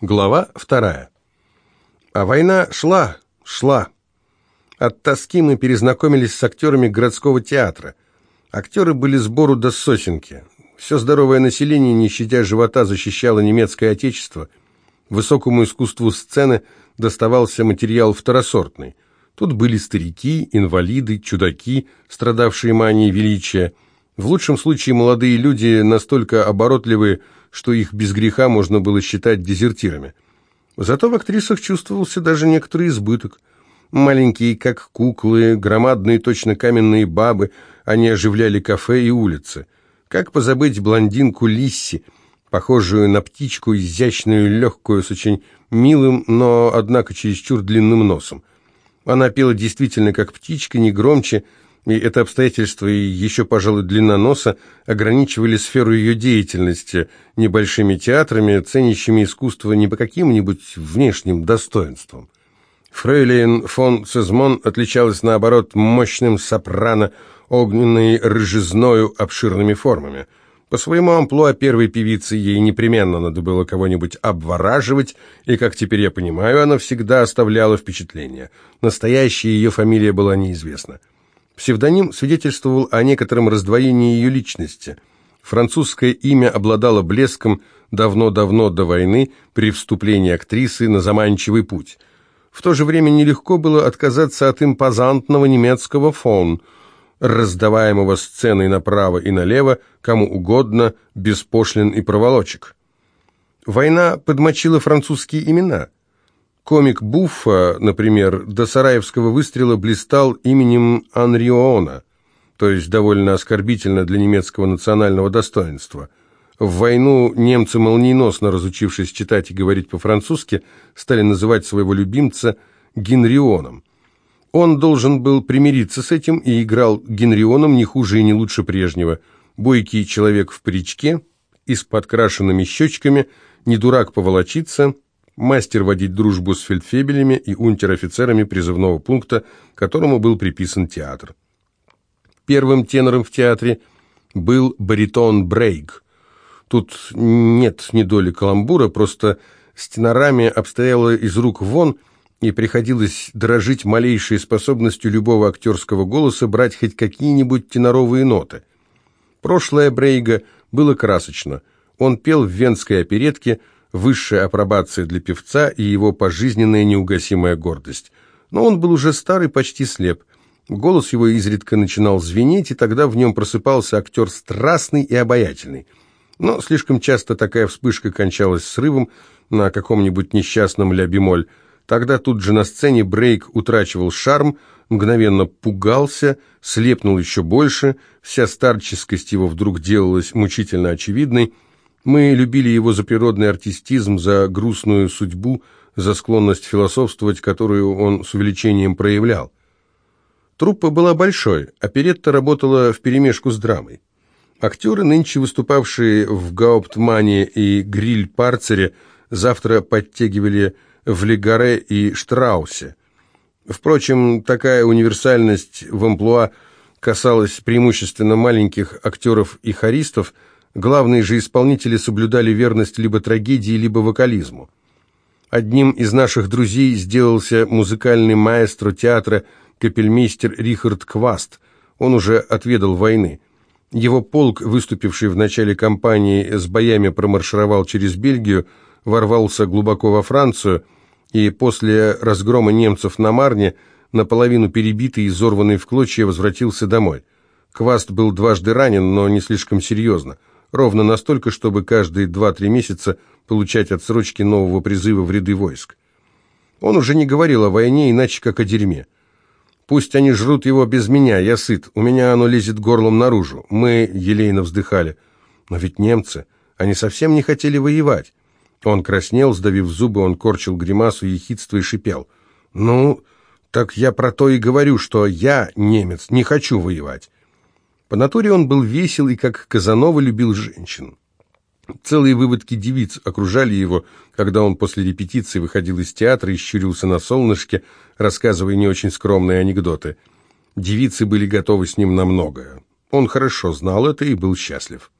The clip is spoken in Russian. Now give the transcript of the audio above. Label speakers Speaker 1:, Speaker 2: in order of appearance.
Speaker 1: Глава вторая. А война шла, шла. От тоски мы перезнакомились с актерами городского театра. Актеры были сбору до сосенки. Все здоровое население, не щадя живота, защищало немецкое отечество. Высокому искусству сцены доставался материал второсортный. Тут были старики, инвалиды, чудаки, страдавшие манией величия. В лучшем случае молодые люди настолько оборотливые, что их без греха можно было считать дезертирами. Зато в актрисах чувствовался даже некоторый избыток. Маленькие, как куклы, громадные, точно каменные бабы, они оживляли кафе и улицы. Как позабыть блондинку Лисси, похожую на птичку, изящную, легкую, с очень милым, но, однако, чересчур длинным носом. Она пела действительно как птичка, не громче, и это обстоятельство и еще, пожалуй, длина носа ограничивали сферу ее деятельности небольшими театрами, ценящими искусство не по каким-нибудь внешним достоинствам. Фрейлин фон Сезмон отличалась, наоборот, мощным сопрано, огненной рыжизною, обширными формами. По своему амплуа первой певицы ей непременно надо было кого-нибудь обвораживать, и, как теперь я понимаю, она всегда оставляла впечатление. Настоящая ее фамилия была неизвестна. Псевдоним свидетельствовал о некотором раздвоении ее личности. Французское имя обладало блеском давно-давно до войны при вступлении актрисы на заманчивый путь. В то же время нелегко было отказаться от импозантного немецкого фон, раздаваемого сценой направо и налево, кому угодно, без пошлин и проволочек. Война подмочила французские имена – Комик Буффа, например, до сараевского выстрела блистал именем Анриона, то есть довольно оскорбительно для немецкого национального достоинства. В войну немцы, молниеносно разучившись читать и говорить по-французски, стали называть своего любимца Генрионом. Он должен был примириться с этим и играл Генрионом не хуже и не лучше прежнего. Бойкий человек в паричке и с подкрашенными щечками, не дурак поволочиться – мастер водить дружбу с фельдфебелями и унтер-офицерами призывного пункта, которому был приписан театр. Первым тенором в театре был баритон Брейк. Тут нет ни доли каламбура, просто с тенорами обстояло из рук вон, и приходилось дрожить малейшей способностью любого актерского голоса брать хоть какие-нибудь теноровые ноты. Прошлое Брейга было красочно. Он пел в венской оперетке – высшая апробация для певца и его пожизненная неугасимая гордость. Но он был уже старый, почти слеп. Голос его изредка начинал звенеть, и тогда в нем просыпался актер страстный и обаятельный. Но слишком часто такая вспышка кончалась срывом на каком-нибудь несчастном ля-бемоль. Тогда тут же на сцене Брейк утрачивал шарм, мгновенно пугался, слепнул еще больше, вся старческость его вдруг делалась мучительно очевидной, мы любили его за природный артистизм, за грустную судьбу, за склонность философствовать, которую он с увеличением проявлял. Труппа была большой, оперетта работала вперемешку с драмой. Актеры, нынче выступавшие в Гауптмане и Гриль-Парцере, завтра подтягивали в Легаре и Штраусе. Впрочем, такая универсальность в амплуа касалась преимущественно маленьких актеров и хористов – Главные же исполнители соблюдали верность либо трагедии, либо вокализму. Одним из наших друзей сделался музыкальный маэстро театра капельмейстер Рихард Кваст. Он уже отведал войны. Его полк, выступивший в начале кампании с боями, промаршировал через Бельгию, ворвался глубоко во Францию и после разгрома немцев на Марне, наполовину перебитый и изорванный в клочья, возвратился домой. Кваст был дважды ранен, но не слишком серьезно ровно настолько, чтобы каждые 2-3 месяца получать отсрочки нового призыва в ряды войск. Он уже не говорил о войне, иначе как о дерьме. «Пусть они жрут его без меня, я сыт, у меня оно лезет горлом наружу». Мы елейно вздыхали. «Но ведь немцы, они совсем не хотели воевать». Он краснел, сдавив зубы, он корчил гримасу, ехидство и шипел. «Ну, так я про то и говорю, что я, немец, не хочу воевать. По натуре он был весел и, как Казанова, любил женщин. Целые выводки девиц окружали его, когда он после репетиции выходил из театра и щурился на солнышке, рассказывая не очень скромные анекдоты. Девицы были готовы с ним на многое. Он хорошо знал это и был счастлив.